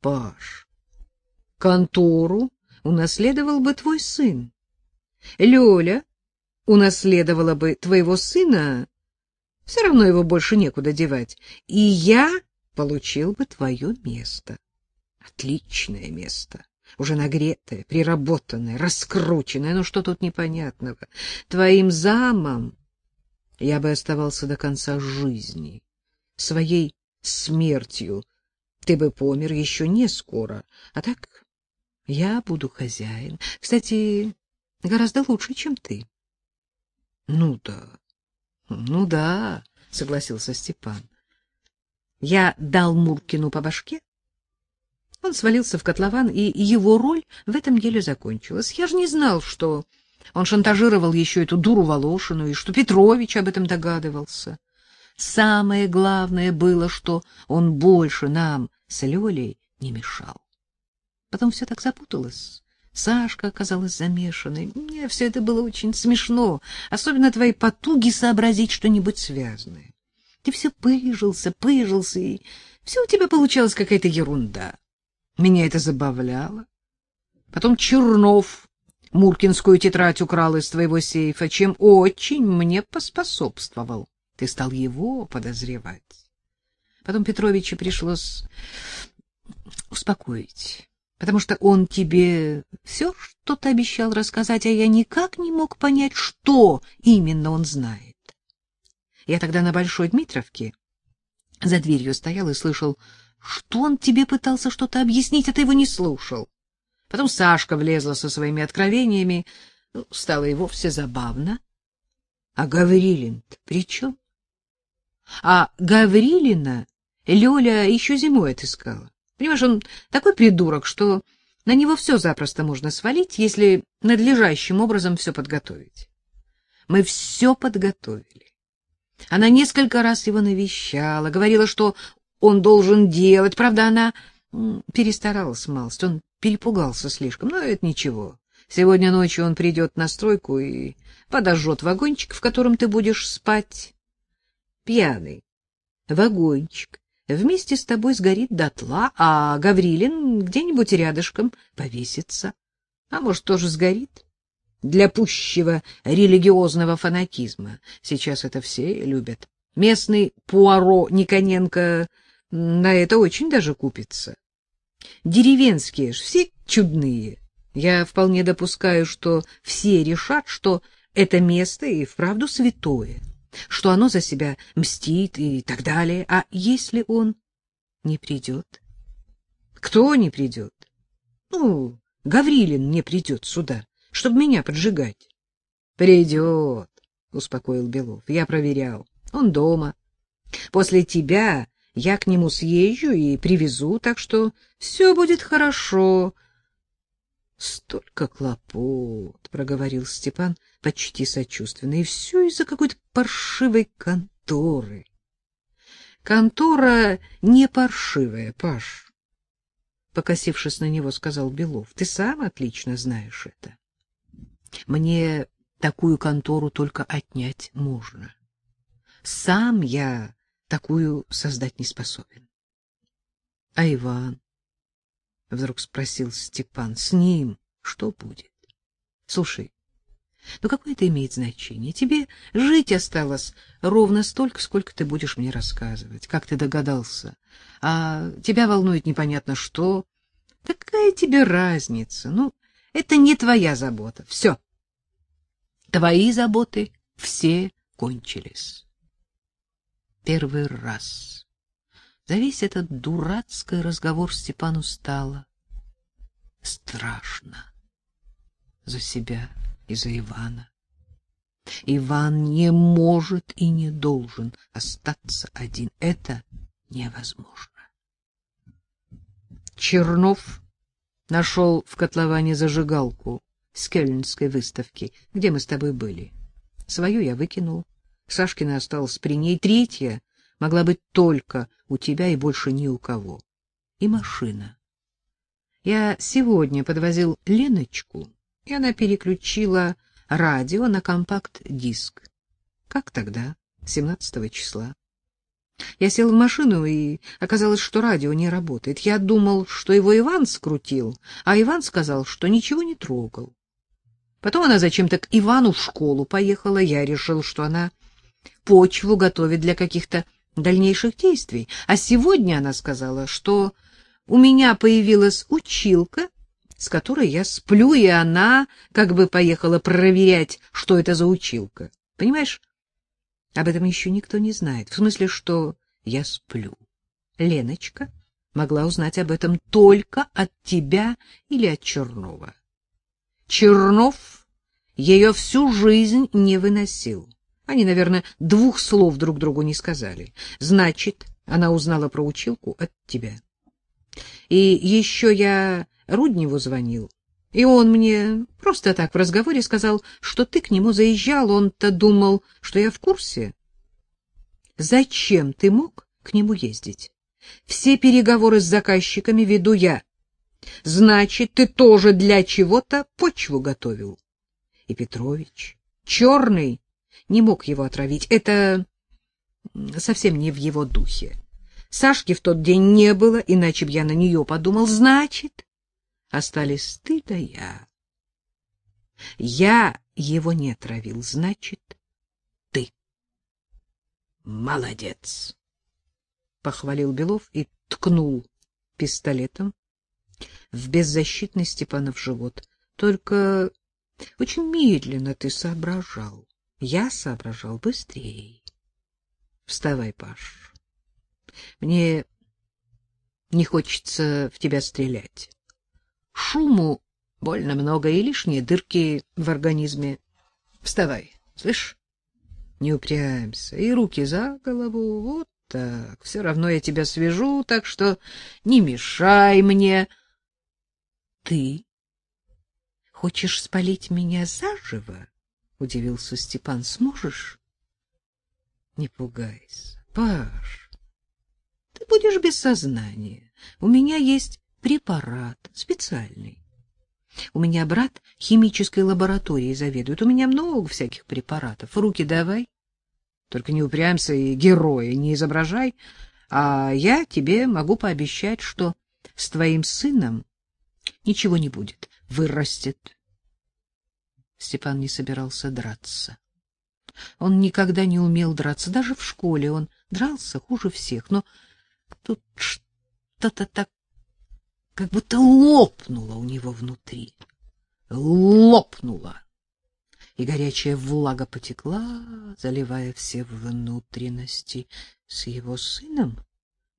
Паш, контору унаследовал бы твой сын. Лёля унаследовала бы твоего сына, все равно его больше некуда девать, и я получил бы твое место. Отличное место, уже нагретое, приработанное, раскрученное, ну что тут непонятного? Твоим замом я бы оставался до конца жизни, своей смертью. Ты бы помер еще не скоро, а так я буду хозяин. Кстати, гораздо лучше, чем ты. Ну да. Ну да, согласился Степан. Я дал Муркину по башке. Он свалился в котлован, и его роль в этом деле закончилась. Я же не знал, что он шантажировал еще эту дуру Волошину, и что Петрович об этом догадывался. Самое главное было, что он больше нам с Лёлей не мешал. Потом все так запуталось. Сашка оказалась замешанной. Мне все это было очень смешно, особенно твои потуги сообразить что-нибудь связанное. Ты все пыжился, пыжился, и все у тебя получалось какая-то ерунда. Меня это забавляло. Потом Чернов Муркинскую тетрадь украл из твоего сейфа, чем очень мне поспособствовал. Ты стал его подозревать. Потом Петровича пришлось успокоить потому что он тебе все что-то обещал рассказать, а я никак не мог понять, что именно он знает. Я тогда на Большой Дмитровке за дверью стоял и слышал, что он тебе пытался что-то объяснить, а ты его не слушал. Потом Сашка влезла со своими откровениями, ну, стало и вовсе забавно. А Гаврилин-то при чем? А Гаврилина Лёля еще зимой отыскала. Понимаешь, он такой придурок, что на него все запросто можно свалить, если надлежащим образом все подготовить. Мы все подготовили. Она несколько раз его навещала, говорила, что он должен делать. Правда, она перестаралась малость, он перепугался слишком, но это ничего. Сегодня ночью он придет на стройку и подожжет вагончик, в котором ты будешь спать. Пьяный вагончик вместе с тобой сгорит дотла, а Гаврилин где-нибудь рядышком повесится. А может, тоже сгорит? Для пущего религиозного фанатизма. Сейчас это все любят. Местный Пуаро Никоненко на это очень даже купится. Деревенские ж все чудные. Я вполне допускаю, что все решат, что это место и вправду святое что оно за себя мстит и так далее. А если он не придет? Кто не придет? Ну, Гаврилин не придет сюда, чтобы меня поджигать. Придет, успокоил Белов. Я проверял. Он дома. После тебя я к нему съезжу и привезу, так что все будет хорошо. Столько хлопот, проговорил Степан почти сочувственно, и все из-за какой-то паршивой конторы. Контора не паршивая, Паш, покосившись на него, сказал Белов. Ты сам отлично знаешь это. Мне такую контору только отнять можно. Сам я такую создать не способен. А Иван — вдруг спросил Степан. — С ним что будет? Слушай, ну какое это имеет значение? Тебе жить осталось ровно столько, сколько ты будешь мне рассказывать, как ты догадался. А тебя волнует непонятно что. Какая тебе разница? Ну, это не твоя забота. Все. Твои заботы все кончились. Первый раз за весь этот дурацкий разговор Степану стало страшно за себя и за Ивана. Иван не может и не должен остаться один. Это невозможно. Чернов нашел в котловане зажигалку с кельнской выставки, где мы с тобой были. Свою я выкинул. Сашкина осталась при ней. Третья могла быть только у тебя и больше ни у кого. И машина. Я сегодня подвозил Леночку, и она переключила радио на компакт-диск. Как тогда, 17 числа. Я сел в машину, и оказалось, что радио не работает. Я думал, что его Иван скрутил, а Иван сказал, что ничего не трогал. Потом она зачем-то к Ивану в школу поехала. Я решил, что она почву готовит для каких-то дальнейших действий. А сегодня она сказала, что у меня появилась училка, с которой я сплю, и она как бы поехала проверять, что это за училка. Понимаешь, об этом еще никто не знает. В смысле, что я сплю. Леночка могла узнать об этом только от тебя или от Чернова. Чернов ее всю жизнь не выносил. Они, наверное, двух слов друг другу не сказали. Значит, она узнала про училку от тебя. И еще я Рудневу звонил. И он мне просто так в разговоре сказал, что ты к нему заезжал, он-то думал, что я в курсе. Зачем ты мог к нему ездить? Все переговоры с заказчиками веду я. Значит, ты тоже для чего-то почву готовил. И Петрович, черный, не мог его отравить. Это совсем не в его духе. Сашки в тот день не было, иначе б я на нее подумал. Значит, остались ты да я. Я его не травил, значит, ты. Молодец, похвалил Белов и ткнул пистолетом в беззащитный Степана в живот. Только очень медленно ты соображал. Я соображал быстрее. Вставай, Паш. Мне не хочется в тебя стрелять. Шуму больно много и лишние дырки в организме. Вставай, слышь? Не упрямься. И руки за голову. Вот так. Все равно я тебя свяжу, так что не мешай мне. Ты хочешь спалить меня заживо? Удивился Степан. Сможешь? Не пугайся, Паш. Ты будешь без сознания. У меня есть препарат специальный. У меня брат химической лабораторией заведует. У меня много всяких препаратов. Руки давай. Только не упрямься и героя не изображай. А я тебе могу пообещать, что с твоим сыном ничего не будет. Вырастет. Степан не собирался драться. Он никогда не умел драться, даже в школе он дрался хуже всех, но тут что-то так как будто лопнуло у него внутри. Лопнуло. И горячая влага потекла, заливая все внутренности. С его сыном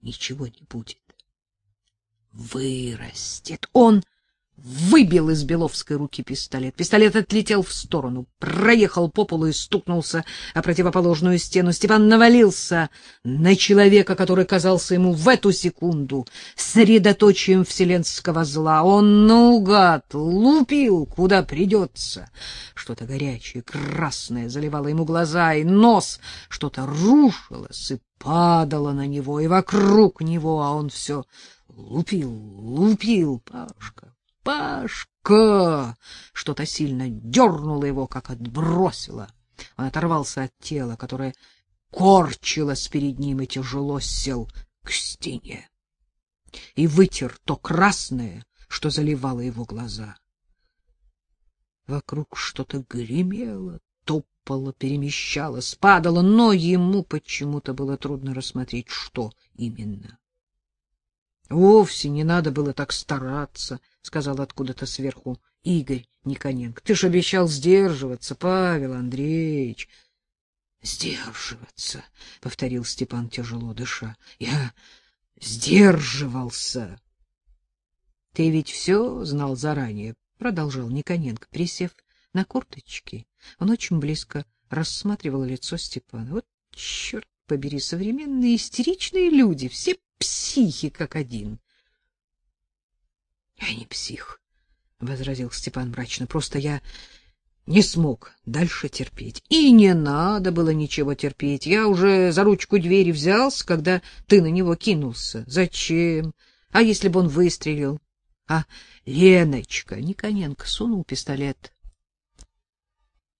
ничего не будет. Вырастет. Он выбил из Беловской руки пистолет. Пистолет отлетел в сторону, проехал по полу и стукнулся о противоположную стену. Степан навалился на человека, который казался ему в эту секунду средоточием вселенского зла. Он наугад лупил, куда придется. Что-то горячее, красное заливало ему глаза и нос, что-то рушилось и падало на него и вокруг него, а он все лупил, лупил, Пашка. Пашка! Что-то сильно дернуло его, как отбросило. Он оторвался от тела, которое корчилось перед ним, и тяжело сел к стене. И вытер то красное, что заливало его глаза. Вокруг что-то гремело, топало, перемещалось, падало, но ему почему-то было трудно рассмотреть, что именно. Вовсе не надо было так стараться, сказал откуда-то сверху Игорь Никоненко. Ты ж обещал сдерживаться, Павел Андреевич. Сдерживаться, повторил Степан тяжело дыша. Я сдерживался. Ты ведь все знал заранее, продолжал Никоненко, присев на корточки. Он очень близко рассматривал лицо Степана. Вот черт побери, современные истеричные люди, все психи как один. — Я не псих, — возразил Степан мрачно. — Просто я не смог дальше терпеть. И не надо было ничего терпеть. Я уже за ручку двери взялся, когда ты на него кинулся. Зачем? А если бы он выстрелил? А Леночка Никоненко сунул пистолет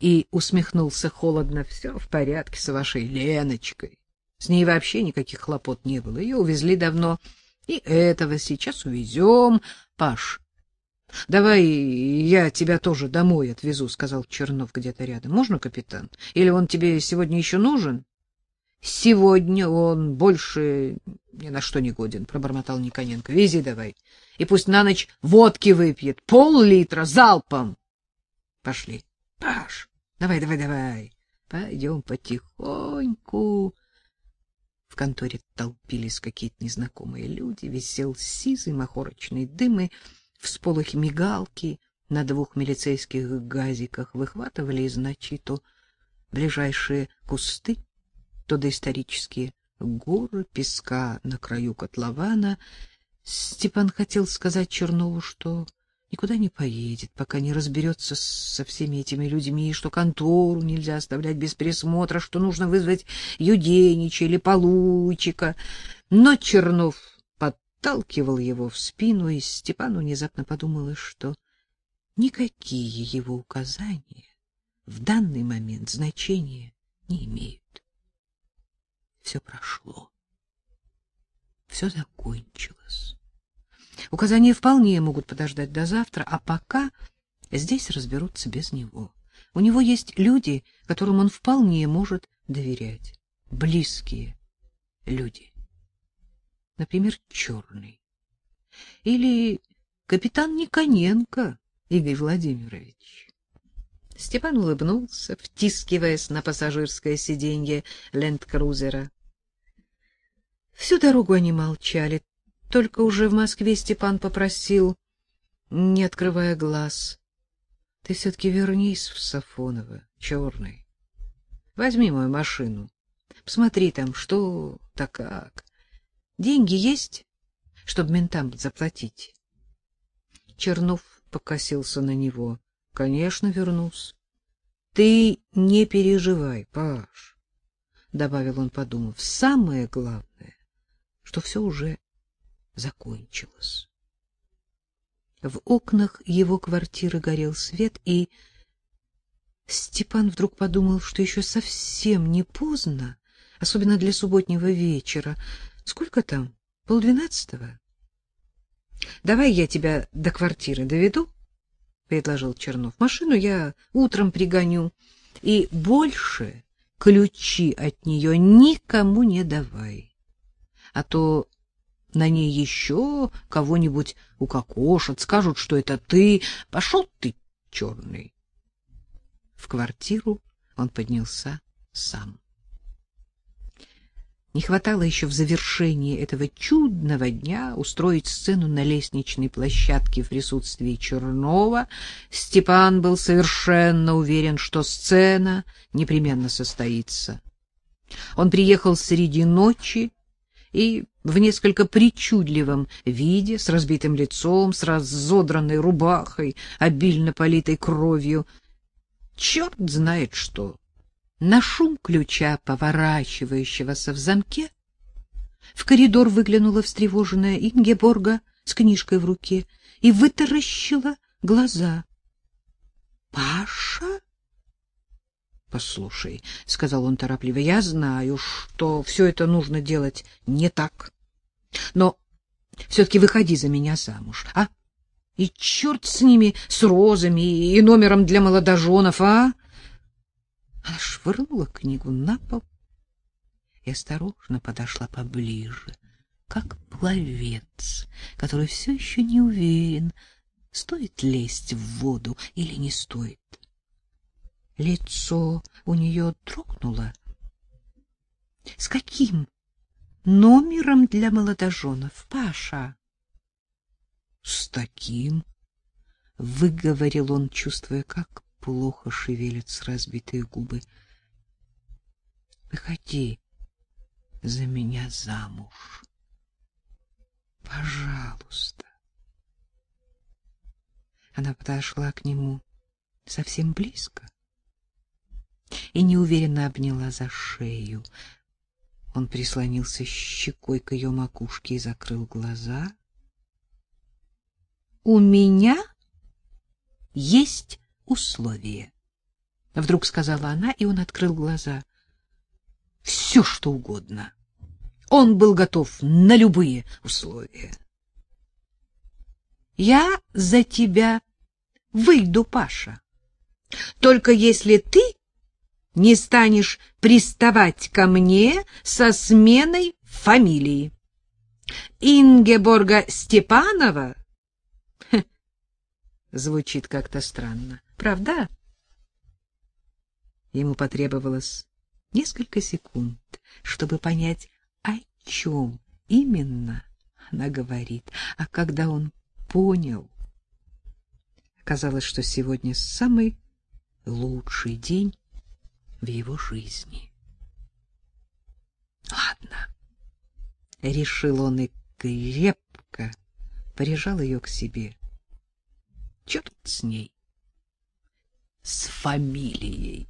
и усмехнулся холодно. — Все в порядке с вашей Леночкой. С ней вообще никаких хлопот не было. Ее увезли давно. И этого сейчас увезем. Паш, давай я тебя тоже домой отвезу, — сказал Чернов где-то рядом. Можно, капитан? Или он тебе сегодня еще нужен? Сегодня он больше ни на что не годен, — пробормотал Никоненко. Вези давай. И пусть на ночь водки выпьет. Пол-литра залпом. Пошли. Паш, давай, давай, давай. Пойдем потихоньку. В конторе толпились какие-то незнакомые люди, висел сизый махорочный дым, и всполохи мигалки на двух милицейских газиках выхватывали из ночи то ближайшие кусты, то доисторические горы песка на краю котлована. Степан хотел сказать Чернову, что никуда не поедет, пока не разберется со всеми этими людьми, что контору нельзя оставлять без присмотра, что нужно вызвать Юденича или Полуйчика. Но Чернов подталкивал его в спину, и Степану внезапно подумалось, что никакие его указания в данный момент значения не имеют. Все прошло. Все закончилось. Указания вполне могут подождать до завтра, а пока здесь разберутся без него. У него есть люди, которым он вполне может доверять, близкие люди. Например, Черный. Или капитан Никоненко Игорь Владимирович. Степан улыбнулся, втискиваясь на пассажирское сиденье ленд-крузера. Всю дорогу они молчали, только уже в Москве Степан попросил, не открывая глаз, — Ты все-таки вернись в Сафоново, черный. Возьми мою машину. Посмотри там, что да как. Деньги есть, чтобы ментам заплатить? Чернов покосился на него. — Конечно, вернусь. — Ты не переживай, Паш, — добавил он, подумав. — Самое главное, что все уже закончилось. В окнах его квартиры горел свет, и Степан вдруг подумал, что еще совсем не поздно, особенно для субботнего вечера. Сколько там? Полдвенадцатого? — Давай я тебя до квартиры доведу, — предложил Чернов. — Машину я утром пригоню, и больше ключи от нее никому не давай. А то на ней еще кого-нибудь укокошат, скажут, что это ты. Пошел ты, черный. В квартиру он поднялся сам. Не хватало еще в завершении этого чудного дня устроить сцену на лестничной площадке в присутствии Чернова. Степан был совершенно уверен, что сцена непременно состоится. Он приехал среди ночи и в несколько причудливом виде, с разбитым лицом, с разодранной рубахой, обильно политой кровью. Черт знает что! На шум ключа, поворачивающегося в замке, в коридор выглянула встревоженная Ингеборга с книжкой в руке и вытаращила глаза. — Паша? Послушай, сказал он торопливо. Я знаю, что все это нужно делать не так. Но все таки выходи за меня замуж, а? И черт с ними, с розами и номером для молодоженов, а? Она швырнула книгу на пол и осторожно подошла поближе, как пловец, который все еще не уверен, стоит лезть в воду или не стоит. Лицо у нее дрогнуло. — С каким номером для молодоженов, Паша? — С таким, — выговорил он, чувствуя, как плохо шевелятся разбитые губы. — Выходи за меня замуж. Пожалуйста. Она подошла к нему совсем близко и неуверенно обняла за шею. Он прислонился щекой к ее макушке и закрыл глаза. — У меня есть условие, — вдруг сказала она, и он открыл глаза. все, что угодно. Он был готов на любые условия. Я за тебя выйду, Паша. Только если ты не станешь приставать ко мне со сменой фамилии. Ингеборга Степанова звучит как-то странно, правда? Ему потребовалось несколько секунд, чтобы понять, о чем именно она говорит. А когда он понял, казалось, что сегодня самый лучший день в его жизни. Ладно, решил он и крепко прижал ее к себе. Тут с ней? С фамилией.